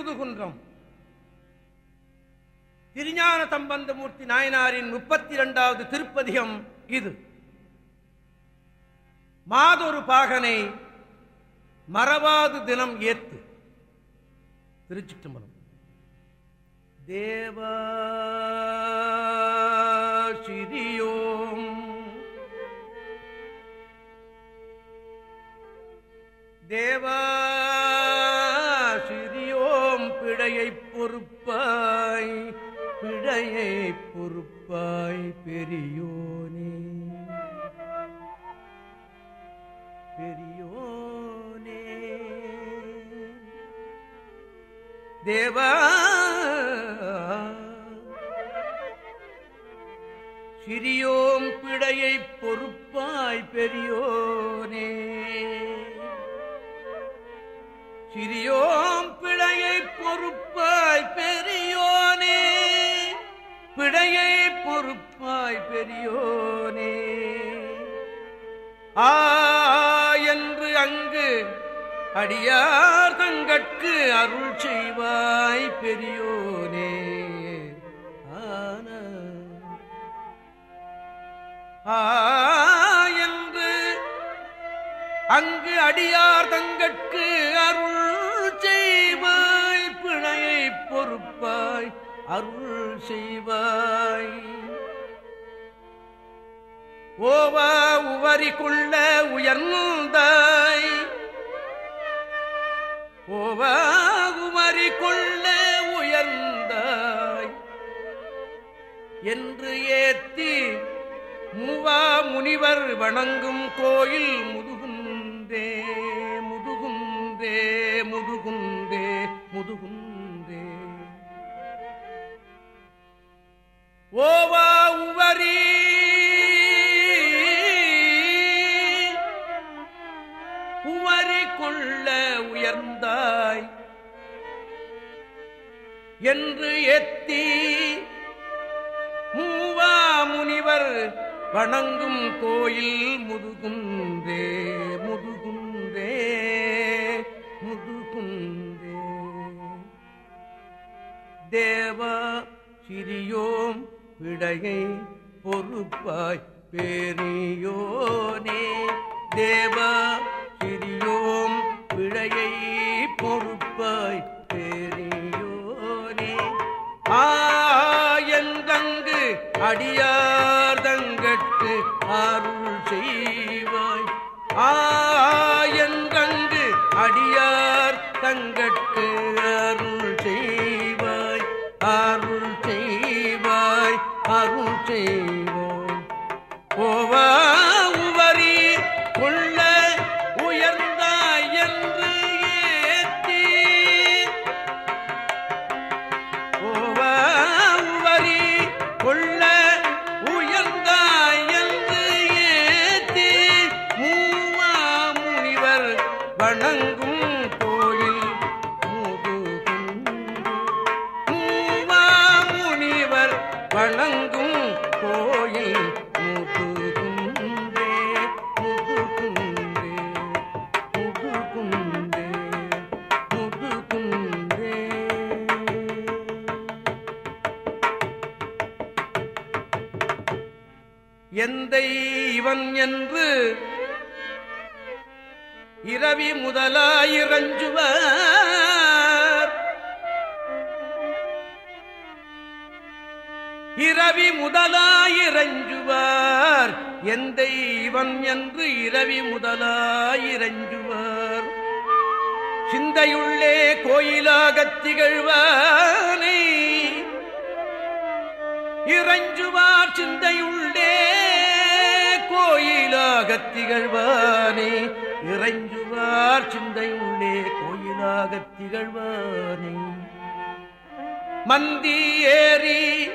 முதுகுன்றம் திருஞான சம்பந்தமூர்த்தி நாயனாரின் முப்பத்தி இரண்டாவது திருப்பதிகம் இது. மாதொரு பாகனை மறவாது தினம் ஏத்து. திருச்சிட்டுமலம் தேவாசிரியோம் தேவா பொறுப்பாய் பெரியோனே. பெரியோனே. தேவா சிறியோம் பிழையை பொறுப்பாய் பெரியோனே. சிறியோம் பிழையை பொறுப்பாய் பெரிய ஆய் பெரியோனே. ஆ என்று அங்கு அடியார் தங்கட்கு அருள் செய்வாய் பெரியோனே. ஆன ஆ என்று அங்கு அடியார் தங்கட்கு அருள் செய்வாய் பிழையை பொறுப்பாய் அருள் செய்வாய். ஓவா உவரி கொள்ள உயர்ந்தாய். ஓவா உவரி கொள்ள உயர்ந்தாய். என்று ஏத்தி மூவா முனிவர் வணங்கும் கோயில் முதுகுந்தே முதுகுந்தே முதுகுந்தே முதுகுந்தே. ஓவா உவரீ என்று எத்தி மூவா முனிவர் வணங்கும் கோயில் முதுகுந்தே முதுகுந்தே முதுகுந்தே. தேவா சிறியோம் விடையை பொறுப்பாய் பெரியோனே தேவா சிறியோம் விடையை பொறுப்பாய் அடியா வணங்கும் இரவி முதலாயிரஞ்சுவார். எந்த இவன் என்று இரவி முதலாயிரஞ்சுவார். சிந்தையுள்ளே கோயிலாகத் திகழ்வானை. இறஞ்சுவார் சிந்தையுள்ளே கோயிலாகத் திகழ்வானே. இறைஞ்சுவார் சிந்தையுள்ளே கோயிலாகத் திகழ்வானே. மந்தி ஏறி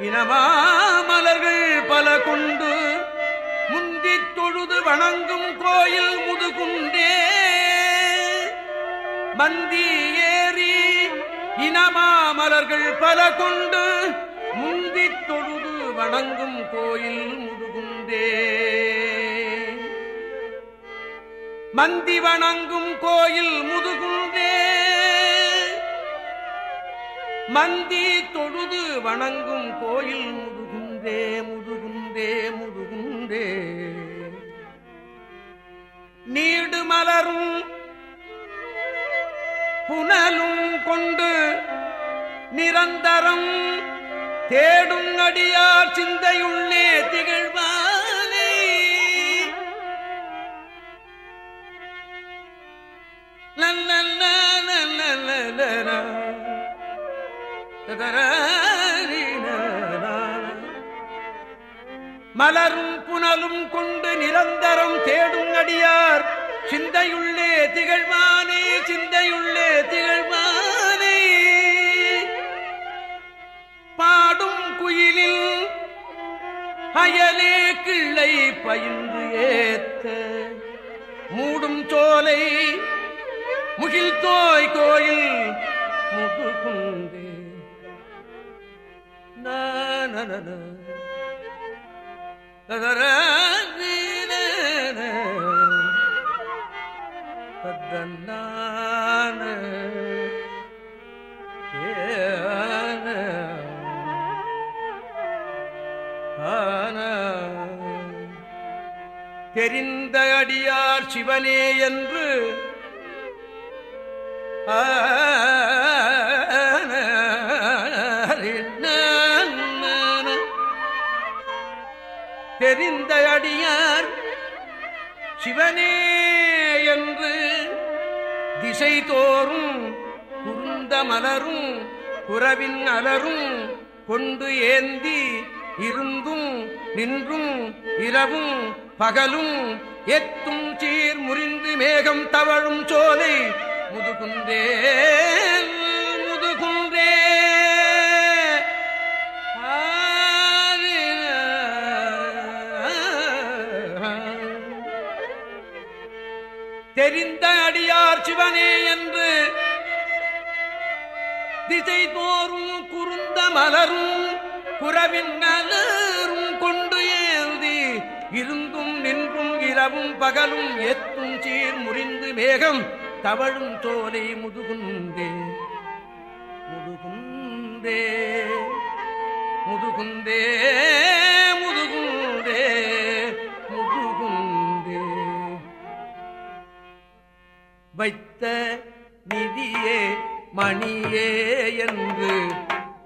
இனமாமலர்கள் பல கொண்டு முந்தித் தொழுது வணங்கும் கோயில் முதுகுண்டே. மந்தி ஏறி இனமாமலர்கள் பல கொண்டு முந்தித் தொழுது வணங்கும் கோயில் முதுகுண்டே. மந்தி வணங்கும் கோயில் முதுகுண்டே. மந்தி தொழுது வணங்கும் கோயில் முதுகுந்தே முதுகுந்தே முதுகுந்தே நீடு மலரும் புனலும் கொண்டு நிரந்தரம் தேடும் அடியார் சிந்தையுள்ளே திகழ்வார். மலரும் புனலும் கொண்டு நிரந்தரம் தேடும் அடியார். சிந்தையுள்ளே திகழ்மானே சிந்தையுள்ளே திகழ்மானே பாடும் குயிலில் அயலே கிள்ளை பயின்று ஏத்த. மூடும் சோலை முகில் தோய் கோயில் முதுகுந்தே தெரிந்த அடியார் சிவனே என்று. ஆ சிவனே என்று திசை தோறும் குருந்த மலரும் குறவின் அலரும் கொண்டு ஏந்தி இருந்தும் நின்றும் இரவும் பகலும் எத்தும் சீர் முறிந்து மேகம் தவழும் சோலை முதுகுந்தே தெரிந்த அடியார் சிவனே என்று திசை தோறும் குறுந்த மலரும் குறவின் நலரும் கொண்டு ஏந்தி இருந்தும் நின்றும் இரவும் பகலும் எத்தும் சீர் முறிந்து மேகம் தவழும் தோலை முதுகுந்தே. முதுகுந்தே. முதுகுந்தே முதுகுந்தே. வைத்த நிதியே மணியே என்று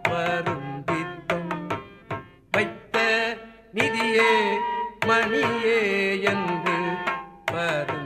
வருந்தித்தம். வைத்த நிதியே மணியே என்று வரும்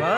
பா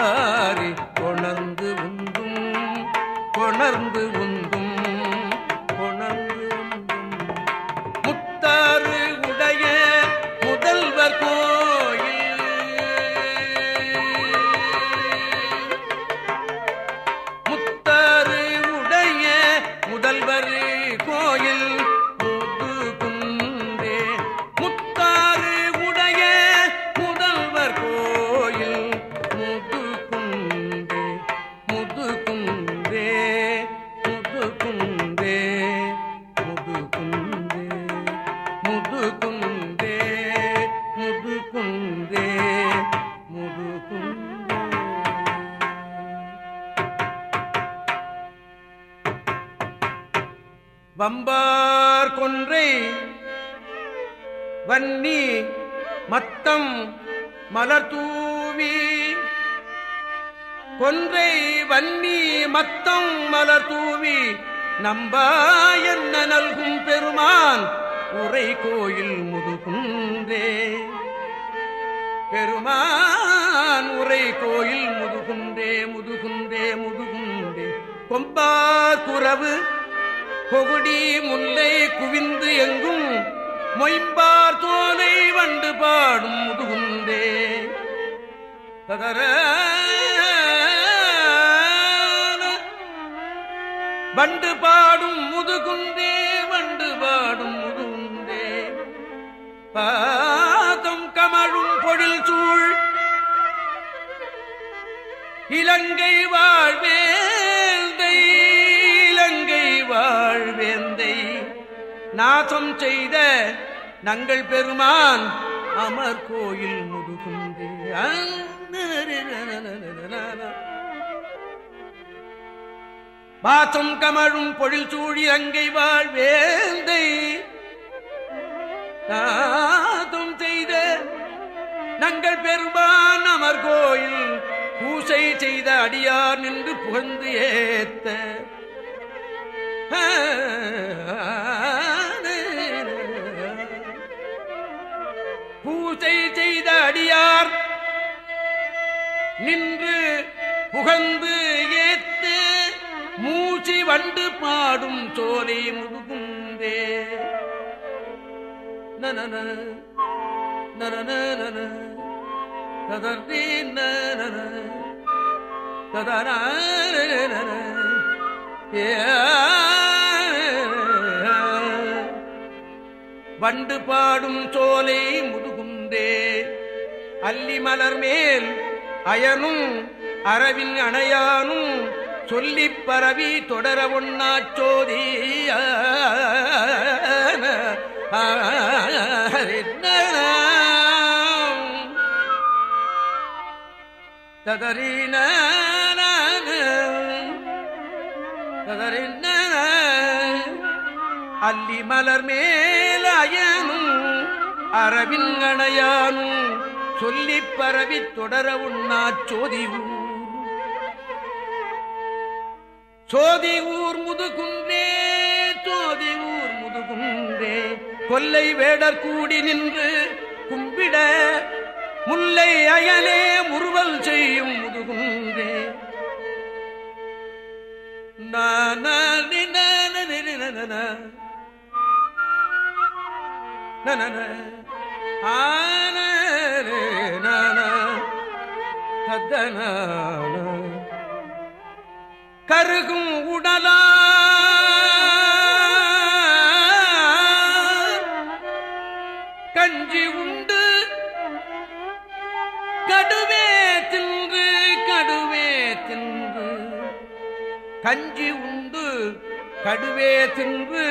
கொன்றை வன்னி மத்தம் மலர் தூவி நம்ப என்ன நல்கும் பெருமான் உரை கோயில் முதுகுன்றே. பெருமான் உரை கோயில் முதுகுன்றே முதுகுன்றே முதுகுன்றே. கொம்பா குறவு கொகுடி முல்லை குவிந்து எங்கும் மொயம்பார் தோலை வண்டு பாடும் முதுகுந்தே ததர வண்டு பாடும் முதுகுந்தே வண்டு பாடும் முதுகுந்தே. பாதம் கமழும் பொழில் சூழ். இலங்கை வாழ்வேந்தை இலங்கை வாழ்வேந்தை. நாசம் செய்த நங்கள் பெருமான் அமர் கோயில் முதுகுந்தே. பாசம் கமழும் பொழில் சூழி அங்கை வாழ்வேந்தை நாதும் செய்த நங்கள் பெருமான் அமர் கோயில் பூசை செய்த அடியார் நின்று புகழ்ந்து ஏத்த. பூசை செய்த அடியார் நின்று புகழ்ந்து வண்டு பாடும் சோலை முழுகுந்தே நனன நன ததர்வி நனன ததன வண்டு பாடும் சோலை முதுகுந்தே அல்லி மலர் மேல் அயனும் அரவின் அணையானும் சொல்லி பரவி தொடர ஒன்னா சோதி ததறின ததறின அல்லி மலர் மேலயனும் அரவின் அணையானும் சொல்லிப் பரவி தொடர உண்ணா ஊர் சோதி ஊர் முதுகுன்றே சோதி ஊர் முதுகுன்றே கொல்லை வேடர் கூடி நின்று கும்பிட முல்லை அயலே முறுவல் செய்யும் முதுகுன்றே ஆன தத்தன கருகும் உடலா. கஞ்சி உண்டு. கடுவே தின்று கடுவே தின்று. கஞ்சி உண்டு கடுவே தின்று.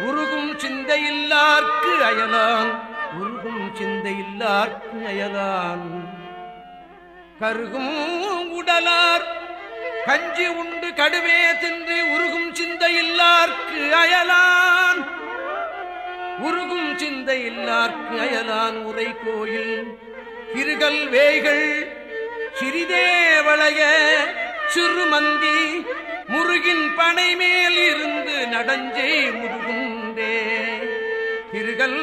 உருகும் சிந்தையில்லார்க்கு அயலான். உருகும் சிந்தையில்லார்க்கு அயலான். கருகும் உடலார் கஞ்சி உண்டு கடுவே தின்று உருகும் சிந்தையில்லார்க்கு அயலான். உருகும் சிந்தையில்லார்க்கு அயலான் உரை கோயில். கிருகல் வேய்கள் சிறிதேவளைய சிறுமந்தி முருகின் பனை மேல் இருந்து நடஞ்சே முருகுந்தே திருகல்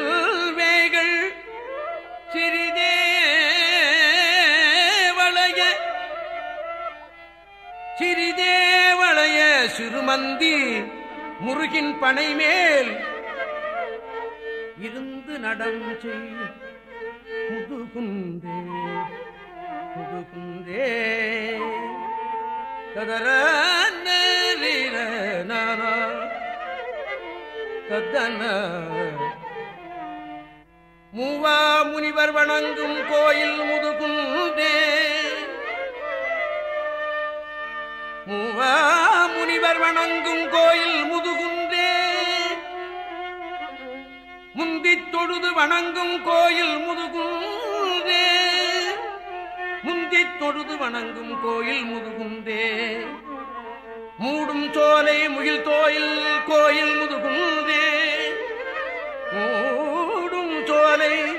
சிறுமந்தி முருகின் பனை மேல் இருந்து நடஞ்சை புதுகுந்தே முதுகுந்தே கதர கதன. மூவா முனிவர் வணங்கும் கோயில் முதுகுந்தே. முனிவர் வணங்கும் கோயில் முதுகுன்றே முந்தித் தொழுது வணங்கும் கோயில் முதுகுன்றே முந்தித் தொழுது வணங்கும் கோயில் முதுகுந்தே. மூடும் சோலை முகில் தோயில் கோயில் முதுகுந்தே. மூடும் சோலை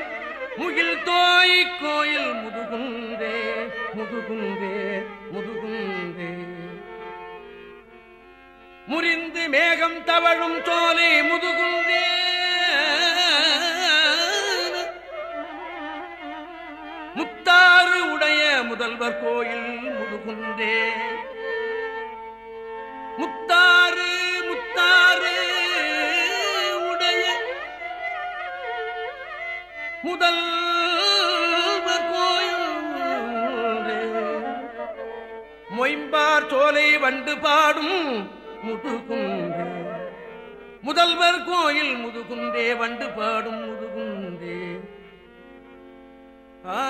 முகில் தோய் கோயில் முதுகுந்தே முதுகுந்தே. முறிந்து மேகம் தவழும் தோலை முதுகுந்தே. முத்தாறு உடைய முதல்வர் கோயில் முதுகுந்தே. முத்தாறு முத்தாறு உடைய முதல் மொயம்பார் சோலை வண்டு பாடும் முதுகுந்தே முதல்வர் கோயில் முதுகுந்தே வண்டு பாடும் முதுகுந்தே ஆ.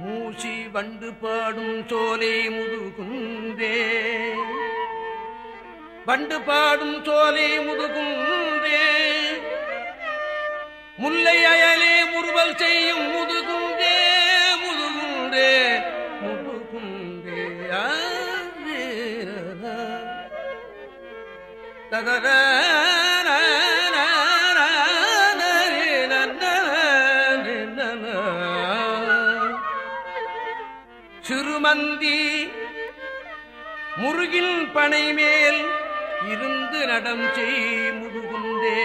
மூசி வண்டு பாடும் சோலை முதுகுந்தே வண்டு பாடும் சோலை முதுகுந்தே முல்லை அயலே முறுவல் செய்யும் முதுகுண்டே முதுகுண்டே முதுகுண்டே ததர சிறுமந்தி முருகின் பனை மேல் இருந்து நடம் செய் முதுகுந்தே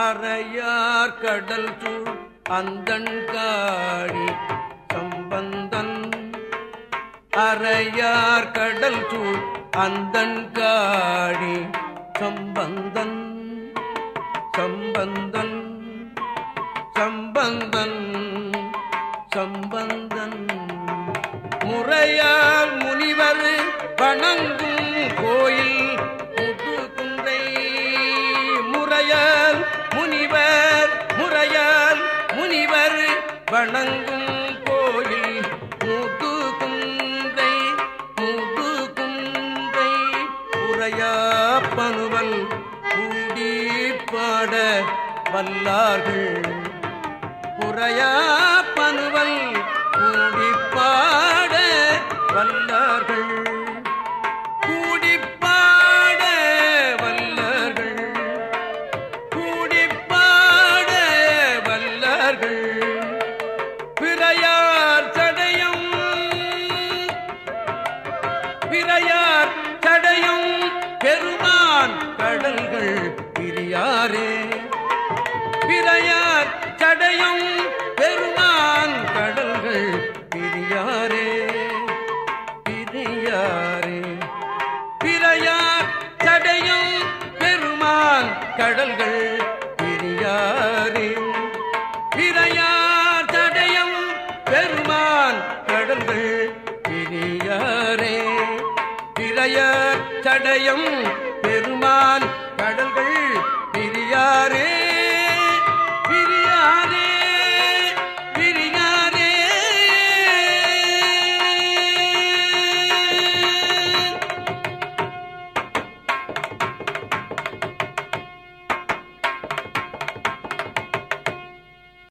அறையார் கடல் சூழ் அந்தன் காடி சம்பந்தன் அறையார் கடல் சூழ் அந்தன் காடி சம்பந்தன் சம்பந்தன் சம்பந்தன் சம்பந்தன் முறையால் முனிவர் வணங்கும் கோயில் முத்துக்குன்றை முறையால் முனிவர் முறையால் முனிவர் வணங்கும் கோயில் முத்துக்குன்றை முத்துக்குன்றை உரையா பனுவல் கூடி பாட வல்லார்கள் கடல்கள் பிரியாரே. பிறையார் சடையும் பெருமான் கடல்கள் பிரியாரே. பிறையார் சடையும்